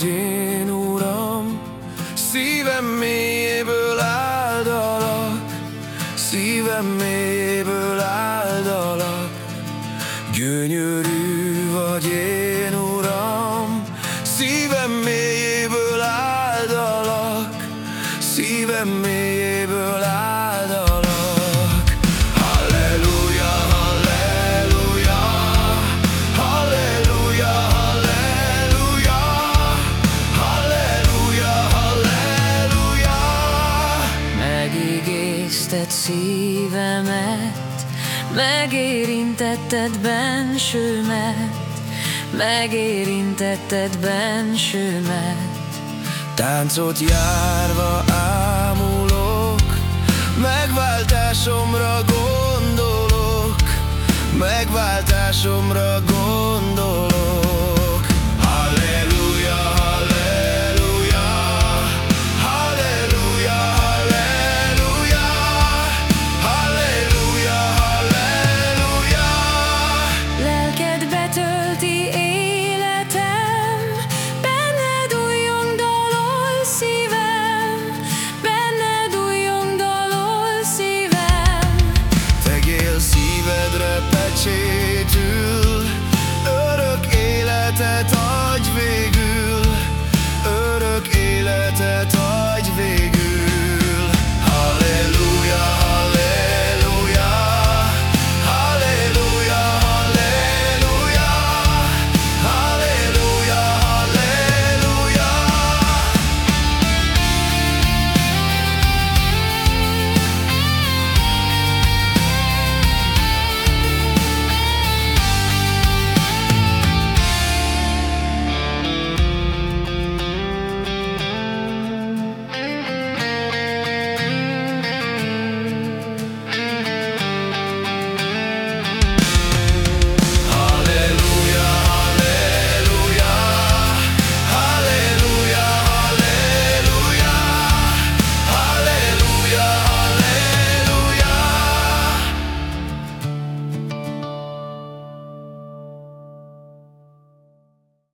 vagy én, Uram, szívem mélyéből szívem mélyéből áldalak. Gyönyörű vagy én, Uram, szívem mélyéből áldalak, szívem mélyéből Megégetted szívemet, megérintetted bensőmet, megérintetted bensőmet. Táncot járva ámulok, megváltásomra gondolok, megváltásomra kezedre pecsétül Örök életet adj végül.